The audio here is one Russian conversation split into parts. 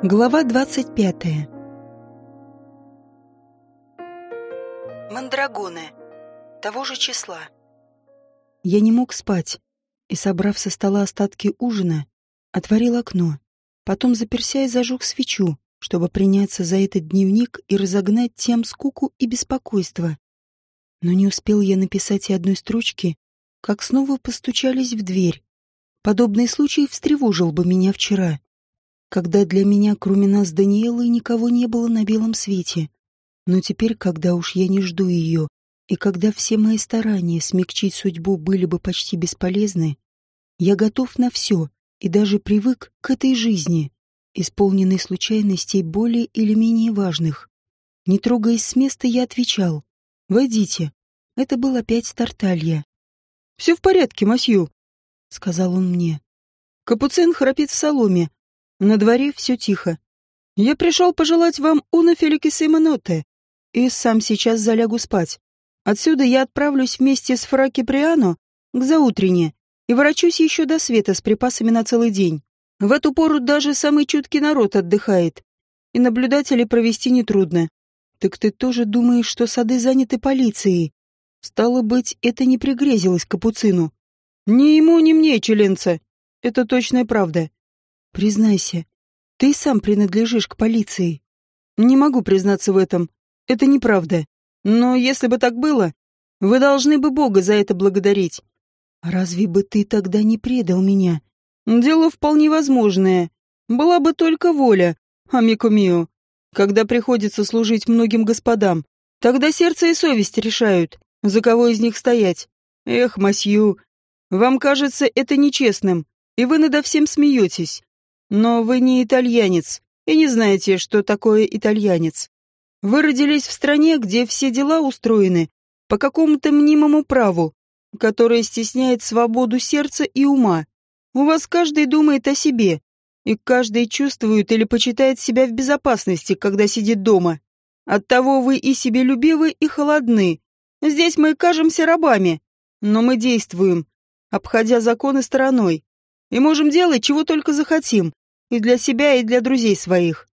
Глава 25. Мандрагоны. Того же числа. Я не мог спать, и, собрав со стола остатки ужина, отворил окно. Потом заперся и зажег свечу, чтобы приняться за этот дневник и разогнать тем скуку и беспокойство. Но не успел я написать и одной строчки, как снова постучались в дверь. Подобный случай встревожил бы меня вчера когда для меня, кроме нас, Даниэлы, никого не было на белом свете. Но теперь, когда уж я не жду ее, и когда все мои старания смягчить судьбу были бы почти бесполезны, я готов на все и даже привык к этой жизни, исполненной случайностей более или менее важных. Не трогаясь с места, я отвечал «Войдите». Это был опять Тарталья. «Все в порядке, масью», — сказал он мне. «Капуцин храпит в соломе, на дворе все тихо. Я пришел пожелать вам уна феликисима ноте, и сам сейчас залягу спать. Отсюда я отправлюсь вместе с Фраки Приано к заутрене и ворочусь еще до света с припасами на целый день. В эту пору даже самый чуткий народ отдыхает, и наблюдателей провести нетрудно. Так ты тоже думаешь, что сады заняты полицией? Стало быть, это не пригрезилось капуцину. Ни ему, ни мне, челенца. Это точная правда. Признайся, ты сам принадлежишь к полиции. Не могу признаться в этом. Это неправда. Но если бы так было, вы должны бы Бога за это благодарить. Разве бы ты тогда не предал меня? Дело вполне возможное. Была бы только воля, амико мио. Когда приходится служить многим господам, тогда сердце и совесть решают, за кого из них стоять. Эх, масью, вам кажется это нечестным, и вы надо всем смеетесь. Но вы не итальянец и не знаете, что такое итальянец. Вы родились в стране, где все дела устроены по какому-то мнимому праву, которое стесняет свободу сердца и ума. У вас каждый думает о себе, и каждый чувствует или почитает себя в безопасности, когда сидит дома. Оттого вы и себелюбивы, и холодны. Здесь мы кажемся рабами, но мы действуем, обходя законы стороной, и можем делать, чего только захотим, и для себя, и для друзей своих.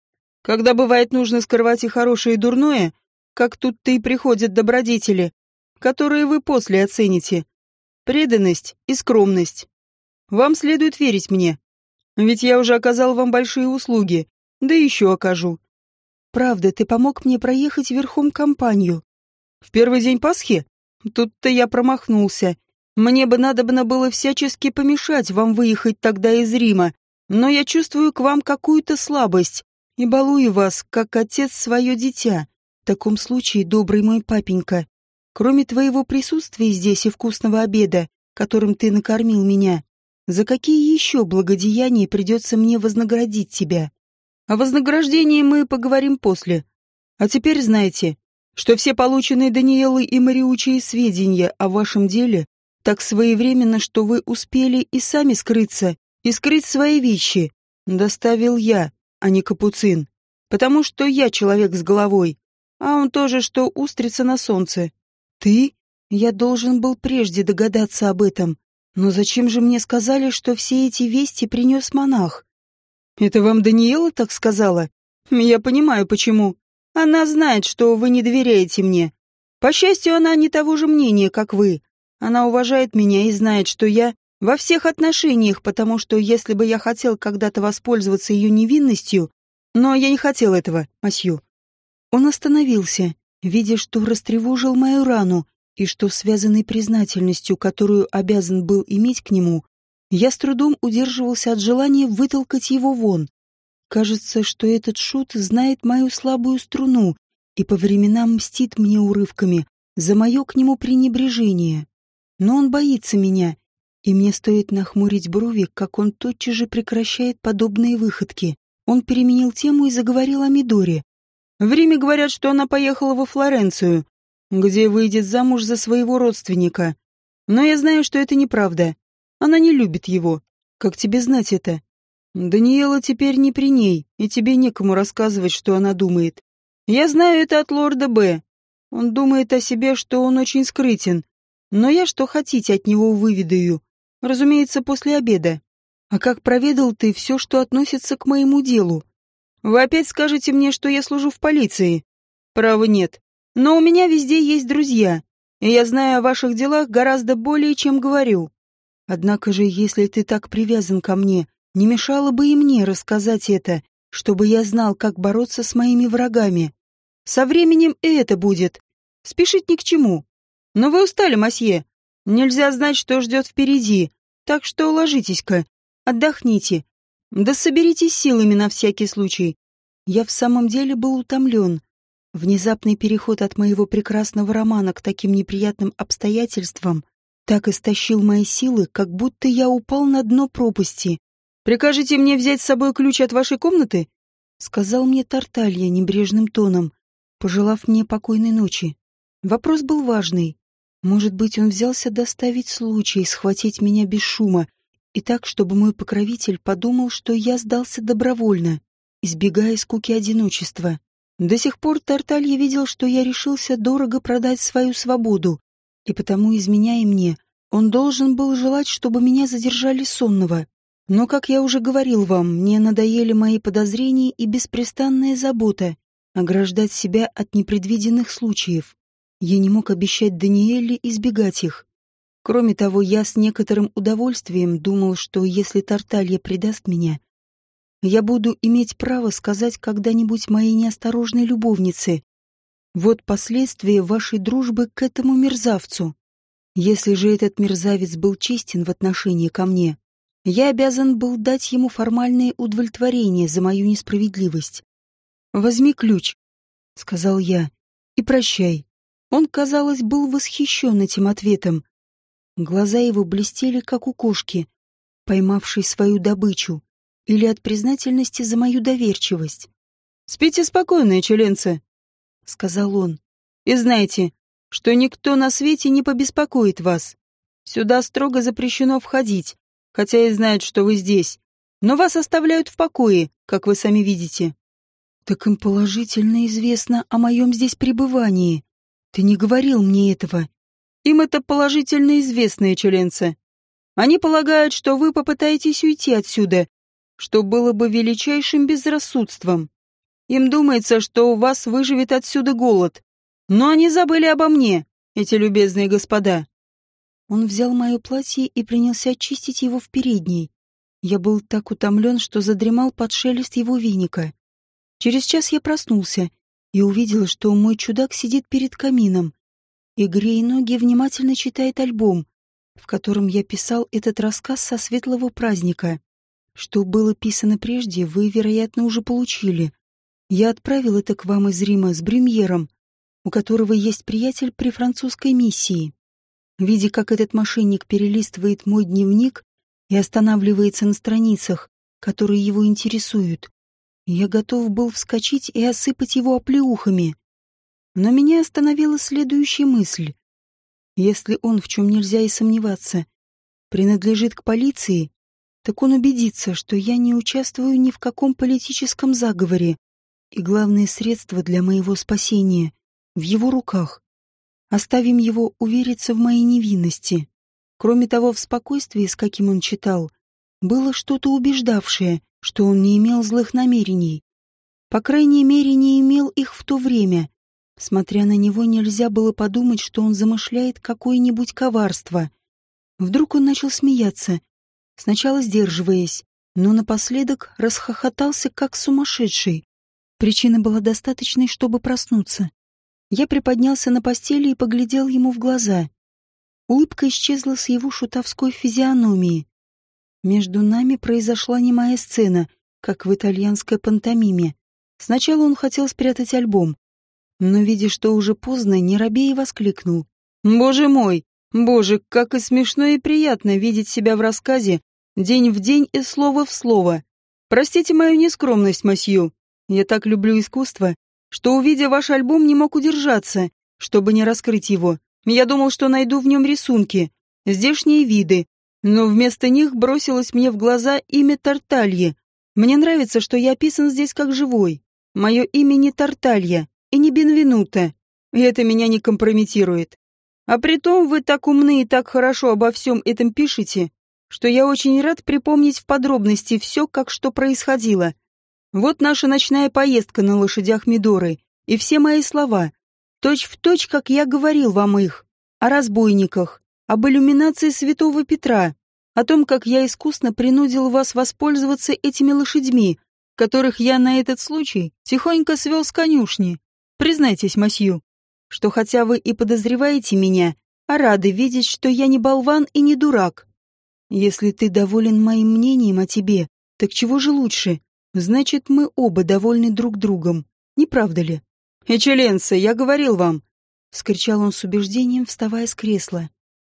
Когда бывает нужно скрывать и хорошее, и дурное, как тут-то и приходят добродетели, которые вы после оцените. Преданность и скромность. Вам следует верить мне. Ведь я уже оказал вам большие услуги, да еще окажу. Правда, ты помог мне проехать верхом компанию. В первый день Пасхи? Тут-то я промахнулся. Мне бы надобно было всячески помешать вам выехать тогда из Рима, но я чувствую к вам какую-то слабость и балую вас, как отец свое дитя. В таком случае, добрый мой папенька, кроме твоего присутствия здесь и вкусного обеда, которым ты накормил меня, за какие еще благодеяния придется мне вознаградить тебя? О вознаграждении мы поговорим после. А теперь знайте, что все полученные Даниэлой и Мариучей сведения о вашем деле так своевременно, что вы успели и сами скрыться и скрыть свои вещи доставил я, а не капуцин, потому что я человек с головой, а он тоже, что устрица на солнце. Ты? Я должен был прежде догадаться об этом. Но зачем же мне сказали, что все эти вести принес монах? Это вам Даниэла так сказала? Я понимаю, почему. Она знает, что вы не доверяете мне. По счастью, она не того же мнения, как вы. Она уважает меня и знает, что я во всех отношениях, потому что если бы я хотел когда-то воспользоваться ее невинностью, но я не хотел этого, Масью. Он остановился, видя, что растревожил мою рану, и что, связанный признательностью, которую обязан был иметь к нему, я с трудом удерживался от желания вытолкать его вон. Кажется, что этот шут знает мою слабую струну и по временам мстит мне урывками за мое к нему пренебрежение. Но он боится меня и мне стоит нахмурить брови, как он тотчас же прекращает подобные выходки. Он переменил тему и заговорил о Мидоре. В Риме говорят, что она поехала во Флоренцию, где выйдет замуж за своего родственника. Но я знаю, что это неправда. Она не любит его. Как тебе знать это? Даниэла теперь не при ней, и тебе некому рассказывать, что она думает. Я знаю это от лорда Б. Он думает о себе, что он очень скрытен. Но я что хотите от него выведаю. Разумеется, после обеда. А как проведал ты все, что относится к моему делу? Вы опять скажете мне, что я служу в полиции? Права нет. Но у меня везде есть друзья, и я знаю о ваших делах гораздо более, чем говорю. Однако же, если ты так привязан ко мне, не мешало бы и мне рассказать это, чтобы я знал, как бороться с моими врагами. Со временем и это будет. Спешить ни к чему. Но вы устали, масье. Нельзя знать, что ждет впереди, так что ложитесь-ка, отдохните. Да соберитесь силами на всякий случай. Я в самом деле был утомлен. Внезапный переход от моего прекрасного романа к таким неприятным обстоятельствам так истощил мои силы, как будто я упал на дно пропасти. «Прикажете мне взять с собой ключ от вашей комнаты?» — сказал мне Тарталья небрежным тоном, пожелав мне покойной ночи. Вопрос был важный. Может быть, он взялся доставить случай, схватить меня без шума, и так, чтобы мой покровитель подумал, что я сдался добровольно, избегая скуки одиночества. До сих пор Тарталья видел, что я решился дорого продать свою свободу, и потому, изменяя мне, он должен был желать, чтобы меня задержали сонного. Но, как я уже говорил вам, мне надоели мои подозрения и беспрестанная забота ограждать себя от непредвиденных случаев. Я не мог обещать Даниэле избегать их. Кроме того, я с некоторым удовольствием думал, что если Тарталья предаст меня, я буду иметь право сказать когда-нибудь моей неосторожной любовнице, вот последствия вашей дружбы к этому мерзавцу. Если же этот мерзавец был честен в отношении ко мне, я обязан был дать ему формальное удовлетворение за мою несправедливость. «Возьми ключ», — сказал я, — «и прощай». Он, казалось, был восхищен этим ответом. Глаза его блестели, как у кошки, поймавшей свою добычу, или от признательности за мою доверчивость. «Спите спокойно, членцы», — сказал он, — «и знайте, что никто на свете не побеспокоит вас. Сюда строго запрещено входить, хотя и знают, что вы здесь, но вас оставляют в покое, как вы сами видите». «Так им положительно известно о моем здесь пребывании. Ты не говорил мне этого». «Им это положительно известные членцы. Они полагают, что вы попытаетесь уйти отсюда, что было бы величайшим безрассудством. Им думается, что у вас выживет отсюда голод. Но они забыли обо мне, эти любезные господа. Он взял мое платье и принялся очистить его в передней. Я был так утомлен, что задремал под шелест его веника. Через час я проснулся и увидел, что мой чудак сидит перед камином и, грея ноги, внимательно читает альбом, в котором я писал этот рассказ со светлого праздника. Что было писано прежде, вы, вероятно, уже получили. Я отправил это к вам из Рима с Брюмьером, у которого есть приятель при французской миссии. Видя, как этот мошенник перелистывает мой дневник и останавливается на страницах, которые его интересуют, я готов был вскочить и осыпать его оплеухами. Но меня остановила следующая мысль. Если он, в чем нельзя и сомневаться, принадлежит к полиции, так он убедится, что я не участвую ни в каком политическом заговоре, и главное средство для моего спасения в его руках. Оставим его увериться в моей невинности. Кроме того, в спокойствии, с каким он читал, было что-то убеждавшее, что он не имел злых намерений. По крайней мере, не имел их в то время. Смотря на него, нельзя было подумать, что он замышляет какое-нибудь коварство. Вдруг он начал смеяться, сначала сдерживаясь, но напоследок расхохотался, как сумасшедший. Причина была достаточной, чтобы проснуться. Я приподнялся на постели и поглядел ему в глаза. Улыбка исчезла с его шутовской физиономии. Между нами произошла немая сцена, как в итальянской пантомиме. Сначала он хотел спрятать альбом, но, видя, что уже поздно, не робея воскликнул. «Боже мой! Боже, как и смешно и приятно видеть себя в рассказе день в день и слово в слово. Простите мою нескромность, масью. Я так люблю искусство, что, увидя ваш альбом, не мог удержаться, чтобы не раскрыть его. Я думал, что найду в нем рисунки, здешние виды, но вместо них бросилось мне в глаза имя Тарталье. Мне нравится, что я описан здесь как живой. Мое имя не Тарталья и не Бенвенута, и это меня не компрометирует. А притом вы так умны и так хорошо обо всем этом пишете, что я очень рад припомнить в подробности все, как что происходило. Вот наша ночная поездка на лошадях Мидоры и все мои слова, точь в точь, как я говорил вам их, о разбойниках, об иллюминации святого Петра, о том, как я искусно принудил вас воспользоваться этими лошадьми, которых я на этот случай тихонько свел с конюшни. Признайтесь, масью, что хотя вы и подозреваете меня, а рады видеть, что я не болван и не дурак. Если ты доволен моим мнением о тебе, так чего же лучше? Значит, мы оба довольны друг другом, не правда ли? «Эчеленцы, я говорил вам!» — вскричал он с убеждением, вставая с кресла.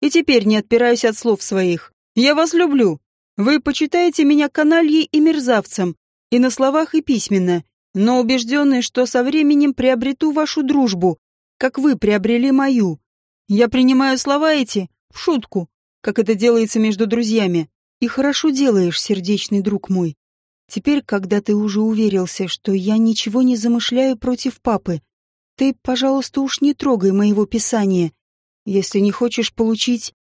«И теперь не отпираюсь от слов своих. Я вас люблю. Вы почитаете меня канальей и мерзавцем, и на словах, и письменно, но убежденный, что со временем приобрету вашу дружбу, как вы приобрели мою. Я принимаю слова эти в шутку, как это делается между друзьями. И хорошо делаешь, сердечный друг мой. Теперь, когда ты уже уверился, что я ничего не замышляю против папы, ты, пожалуйста, уж не трогай моего писания, если не хочешь получить...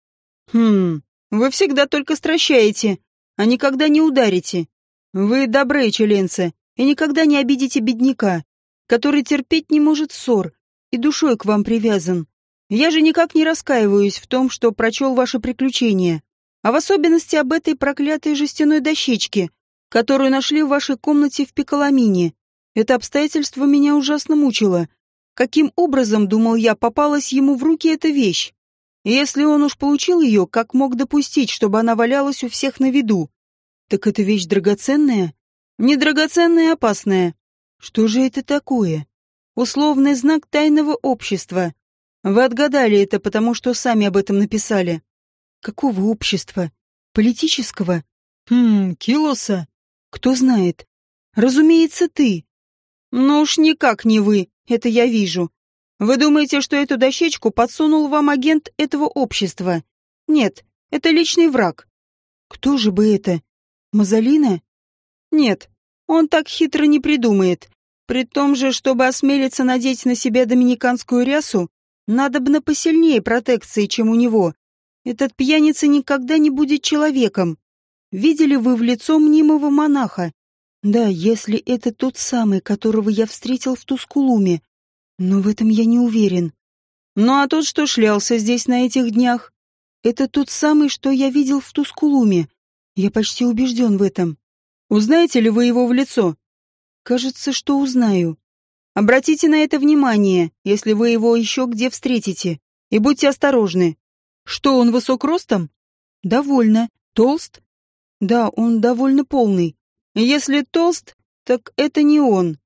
Хм, вы всегда только стращаете, а никогда не ударите. Вы добрые членцы и никогда не обидите бедняка, который терпеть не может ссор и душой к вам привязан. Я же никак не раскаиваюсь в том, что прочел ваши приключения, а в особенности об этой проклятой жестяной дощечке, которую нашли в вашей комнате в Пиколамине. Это обстоятельство меня ужасно мучило. Каким образом, думал я, попалась ему в руки эта вещь? если он уж получил ее, как мог допустить, чтобы она валялась у всех на виду? Так эта вещь драгоценная? Не драгоценная, а опасная. Что же это такое? Условный знак тайного общества. Вы отгадали это, потому что сами об этом написали. Какого общества? Политического? Хм, Килоса? Кто знает? Разумеется, ты. Ну уж никак не вы, это я вижу. Вы думаете, что эту дощечку подсунул вам агент этого общества? Нет, это личный враг. Кто же бы это? Мазалина? Нет, он так хитро не придумает. При том же, чтобы осмелиться надеть на себя доминиканскую рясу, надо бы на посильнее протекции, чем у него. Этот пьяница никогда не будет человеком. Видели вы в лицо мнимого монаха? Да, если это тот самый, которого я встретил в Тускулуме. Но в этом я не уверен. Ну а тот, что шлялся здесь на этих днях? Это тот самый, что я видел в Тускулуме. Я почти убежден в этом. Узнаете ли вы его в лицо? Кажется, что узнаю. Обратите на это внимание, если вы его еще где встретите, и будьте осторожны. Что, он высок ростом? Довольно. Толст? Да, он довольно полный. Если толст, так это не он.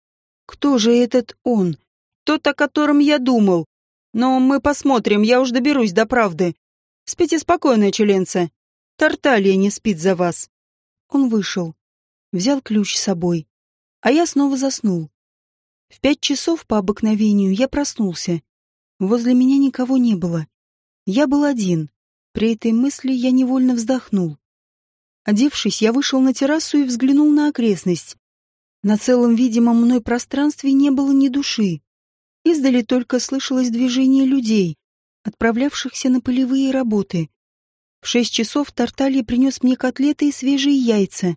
Кто же этот он? Тот, о котором я думал. Но мы посмотрим, я уж доберусь до правды. Спите спокойно, членцы. Тарталья не спит за вас. Он вышел. Взял ключ с собой. А я снова заснул. В пять часов по обыкновению я проснулся. Возле меня никого не было. Я был один. При этой мысли я невольно вздохнул. Одевшись, я вышел на террасу и взглянул на окрестность. На целом видимом мной пространстве не было ни души. Издали только слышалось движение людей, отправлявшихся на полевые работы. В шесть часов Тарталья принес мне котлеты и свежие яйца.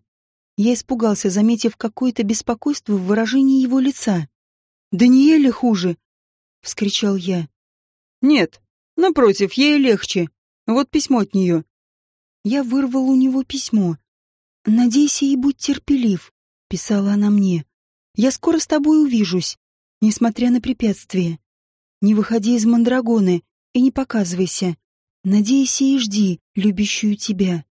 Я испугался, заметив какое-то беспокойство в выражении его лица. «Даниэле хуже!» — вскричал я. «Нет, напротив, ей легче. Вот письмо от нее». Я вырвал у него письмо. «Надейся и будь терпелив», — писала она мне. «Я скоро с тобой увижусь, несмотря на препятствия. Не выходи из Мандрагоны и не показывайся. Надейся и жди, любящую тебя».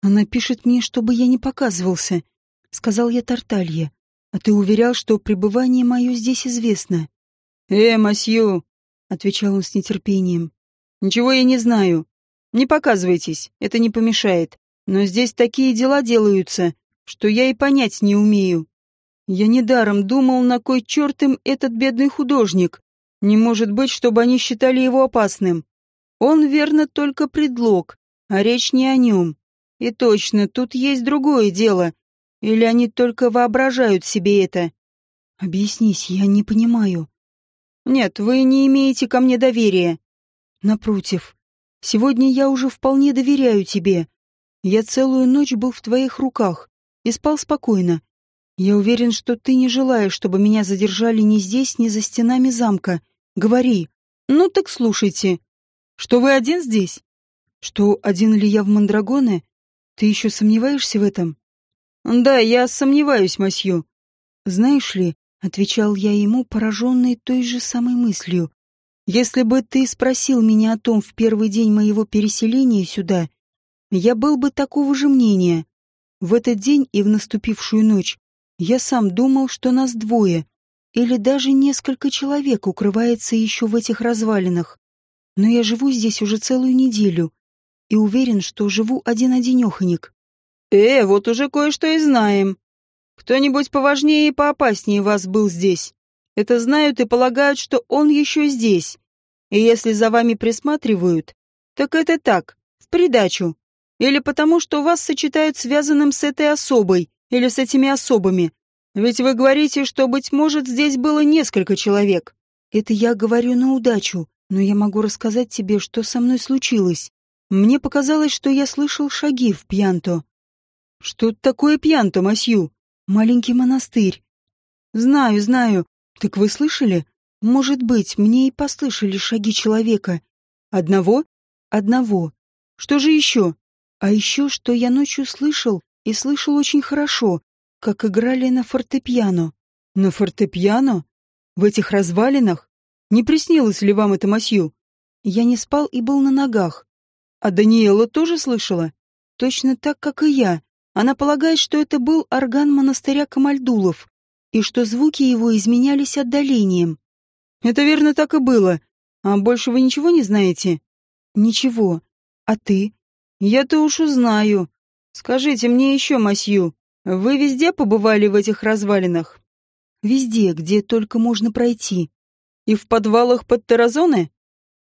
Она пишет мне, чтобы я не показывался, — сказал я Тарталье. А ты уверял, что пребывание мое здесь известно. «Э, масью!» — отвечал он с нетерпением. «Ничего я не знаю. Не показывайтесь, это не помешает. Но здесь такие дела делаются, что я и понять не умею. Я недаром думал, на кой черт им этот бедный художник. Не может быть, чтобы они считали его опасным. Он, верно, только предлог, а речь не о нем. И точно, тут есть другое дело. Или они только воображают себе это? Объяснись, я не понимаю. Нет, вы не имеете ко мне доверия. Напротив, сегодня я уже вполне доверяю тебе. Я целую ночь был в твоих руках и спал спокойно. Я уверен, что ты не желаешь, чтобы меня задержали ни здесь, ни за стенами замка. Говори. Ну так слушайте. Что вы один здесь? Что, один ли я в Мандрагоне? Ты еще сомневаешься в этом? Да, я сомневаюсь, масью. Знаешь ли, отвечал я ему, пораженный той же самой мыслью. Если бы ты спросил меня о том в первый день моего переселения сюда, я был бы такого же мнения. В этот день и в наступившую ночь я сам думал, что нас двое, или даже несколько человек укрывается еще в этих развалинах. Но я живу здесь уже целую неделю и уверен, что живу один-одинеханик. Э, вот уже кое-что и знаем. Кто-нибудь поважнее и поопаснее вас был здесь. Это знают и полагают, что он еще здесь. И если за вами присматривают, так это так, в придачу. Или потому, что вас сочетают связанным с этой особой или с этими особами. Ведь вы говорите, что, быть может, здесь было несколько человек. Это я говорю на удачу, но я могу рассказать тебе, что со мной случилось. Мне показалось, что я слышал шаги в Пьянто. Что такое Пьянто, Масью? Маленький монастырь. Знаю, знаю. Так вы слышали? Может быть, мне и послышали шаги человека. Одного? Одного. Что же еще? А еще, что я ночью слышал, и слышал очень хорошо, как играли на фортепиано. На фортепиано? В этих развалинах? Не приснилось ли вам это, Масью? Я не спал и был на ногах. А Даниэла тоже слышала? Точно так, как и я. Она полагает, что это был орган монастыря Камальдулов, и что звуки его изменялись отдалением. Это верно так и было. А больше вы ничего не знаете? Ничего. А ты? Я-то уж узнаю. Скажите мне еще, Масью, вы везде побывали в этих развалинах? Везде, где только можно пройти. И в подвалах под Таразоне?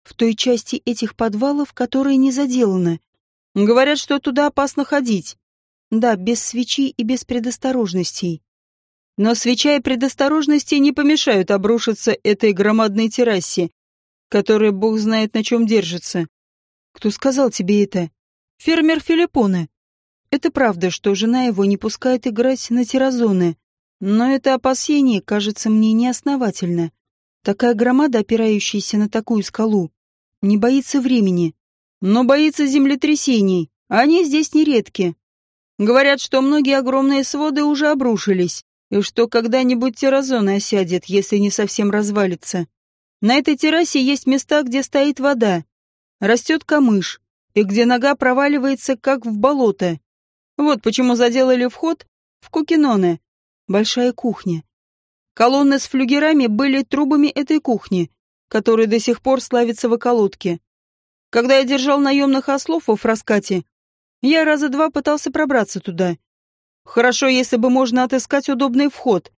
В той части этих подвалов, которая не заделана. Говорят, что туда опасно ходить. Да, без свечи и без предосторожностей. Но свеча и предосторожности не помешают обрушиться этой громадной террасе, которая бог знает на чем держится. Кто сказал тебе это? Фермер Филиппоне. Это правда, что жена его не пускает играть на терразоны, но это опасение кажется мне неосновательно. Такая громада, опирающаяся на такую скалу, не боится времени, но боится землетрясений. Они здесь нередки. Говорят, что многие огромные своды уже обрушились, и что когда-нибудь терразона осядет, если не совсем развалится. На этой террасе есть места, где стоит вода, растет камыш, и где нога проваливается, как в болото. Вот почему заделали вход в Кукиноне, большая кухня, Колонны с флюгерами были трубами этой кухни, которая до сих пор славится в околотке. Когда я держал наемных ослов во Фраскате, я раза два пытался пробраться туда. Хорошо, если бы можно отыскать удобный вход.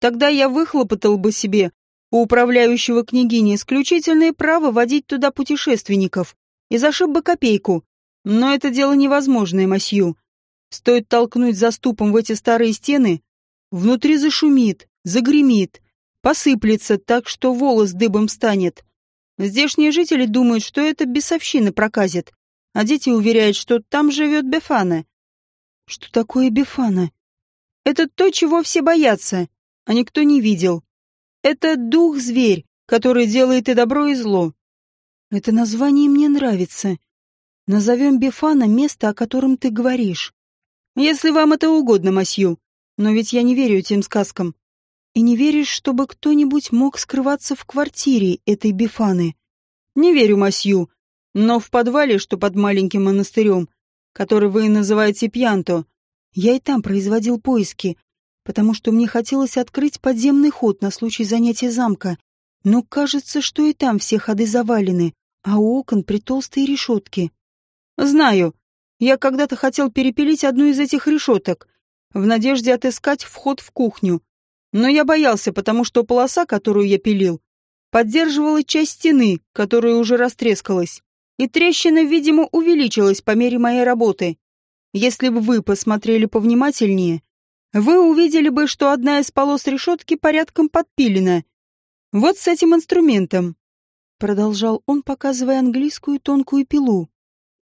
Тогда я выхлопотал бы себе у управляющего княгини исключительное право водить туда путешественников и зашиб бы копейку. Но это дело невозможное, Масью. Стоит толкнуть заступом в эти старые стены, внутри зашумит, загремит, посыплется так, что волос дыбом станет. Здешние жители думают, что это бесовщина проказит, а дети уверяют, что там живет Бефана. Что такое Бефана? Это то, чего все боятся, а никто не видел. Это дух-зверь, который делает и добро, и зло. Это название мне нравится. Назовем Бефана место, о котором ты говоришь. Если вам это угодно, Масью. Но ведь я не верю этим сказкам. И не веришь, чтобы кто-нибудь мог скрываться в квартире этой Бифаны? Не верю, Масью. Но в подвале, что под маленьким монастырем, который вы называете Пьянто, я и там производил поиски, потому что мне хотелось открыть подземный ход на случай занятия замка. Но кажется, что и там все ходы завалены, а у окон притолстые решетки. Знаю. Я когда-то хотел перепилить одну из этих решеток, в надежде отыскать вход в кухню. Но я боялся, потому что полоса, которую я пилил, поддерживала часть стены, которая уже растрескалась, и трещина, видимо, увеличилась по мере моей работы. Если бы вы посмотрели повнимательнее, вы увидели бы, что одна из полос решетки порядком подпилена. Вот с этим инструментом. Продолжал он, показывая английскую тонкую пилу.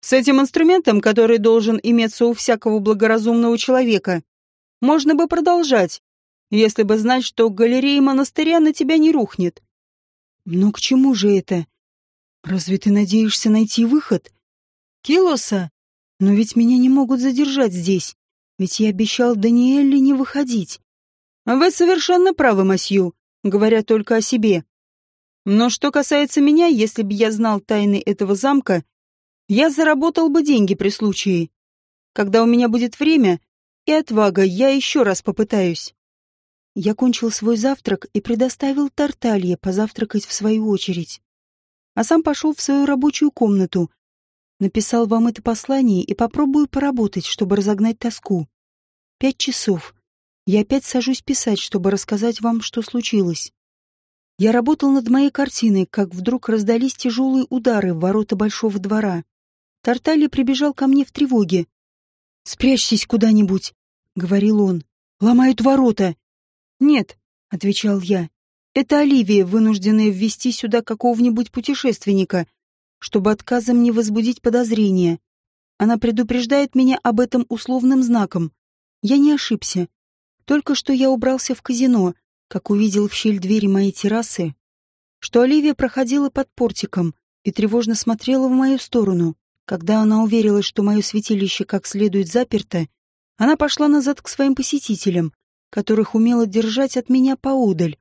С этим инструментом, который должен иметься у всякого благоразумного человека. можно бы продолжать, если бы знать, что галерея монастыря на тебя не рухнет. Но к чему же это? Разве ты надеешься найти выход? Килоса? Но ведь меня не могут задержать здесь. Ведь я обещал Даниэле не выходить. Вы совершенно правы, Масью, говоря только о себе. Но что касается меня, если бы я знал тайны этого замка, я заработал бы деньги при случае. Когда у меня будет время и отвага, я еще раз попытаюсь. Я кончил свой завтрак и предоставил Тарталье позавтракать в свою очередь. А сам пошел в свою рабочую комнату. Написал вам это послание и попробую поработать, чтобы разогнать тоску. Пять часов. Я опять сажусь писать, чтобы рассказать вам, что случилось. Я работал над моей картиной, как вдруг раздались тяжелые удары в ворота большого двора. Тартали прибежал ко мне в тревоге. «Спрячьтесь куда-нибудь», — говорил он. «Ломают ворота». «Нет», — отвечал я. «Это Оливия, вынужденная ввести сюда какого-нибудь путешественника, чтобы отказом не возбудить подозрения. Она предупреждает меня об этом условным знаком. Я не ошибся. Только что я убрался в казино, как увидел в щель двери моей террасы, что Оливия проходила под портиком и тревожно смотрела в мою сторону. Когда она уверилась, что мое святилище как следует заперто, она пошла назад к своим посетителям, которых умела держать от меня поодаль.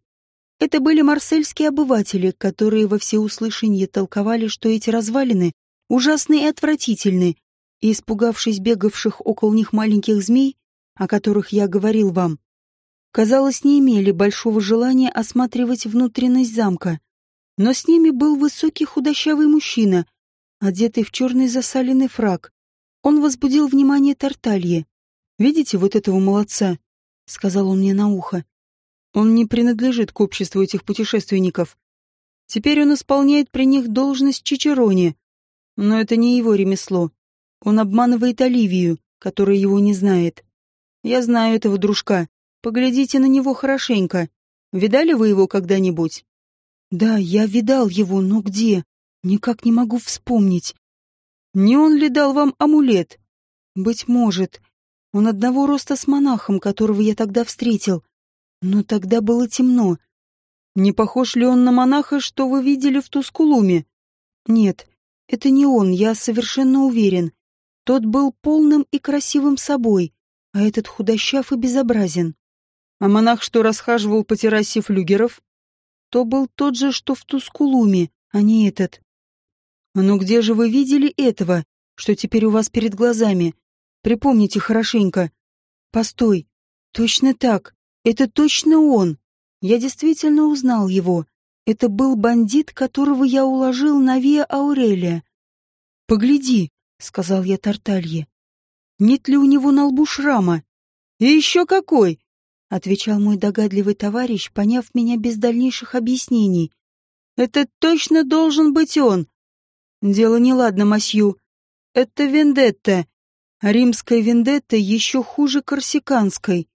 Это были марсельские обыватели, которые во всеуслышание толковали, что эти развалины ужасны и отвратительны, и, испугавшись бегавших около них маленьких змей, о которых я говорил вам, казалось, не имели большого желания осматривать внутренность замка. Но с ними был высокий худощавый мужчина — одетый в черный засаленный фраг. Он возбудил внимание Тарталье. «Видите вот этого молодца?» — сказал он мне на ухо. «Он не принадлежит к обществу этих путешественников. Теперь он исполняет при них должность Чичерони. Но это не его ремесло. Он обманывает Оливию, которая его не знает. Я знаю этого дружка. Поглядите на него хорошенько. Видали вы его когда-нибудь?» «Да, я видал его, но где?» Никак не могу вспомнить. Не он ли дал вам амулет? Быть может. Он одного роста с монахом, которого я тогда встретил. Но тогда было темно. Не похож ли он на монаха, что вы видели в Тускулуме? Нет, это не он, я совершенно уверен. Тот был полным и красивым собой, а этот худощав и безобразен. А монах, что расхаживал по террасе флюгеров? То был тот же, что в Тускулуме, а не этот. «Ну где же вы видели этого, что теперь у вас перед глазами? Припомните хорошенько». «Постой. Точно так. Это точно он. Я действительно узнал его. Это был бандит, которого я уложил на Виа Аурелия». «Погляди», — сказал я Тарталье. «Нет ли у него на лбу шрама?» «И еще какой!» — отвечал мой догадливый товарищ, поняв меня без дальнейших объяснений. «Это точно должен быть он. Дело неладно, Масью. Это вендетта. римская вендетта еще хуже корсиканской.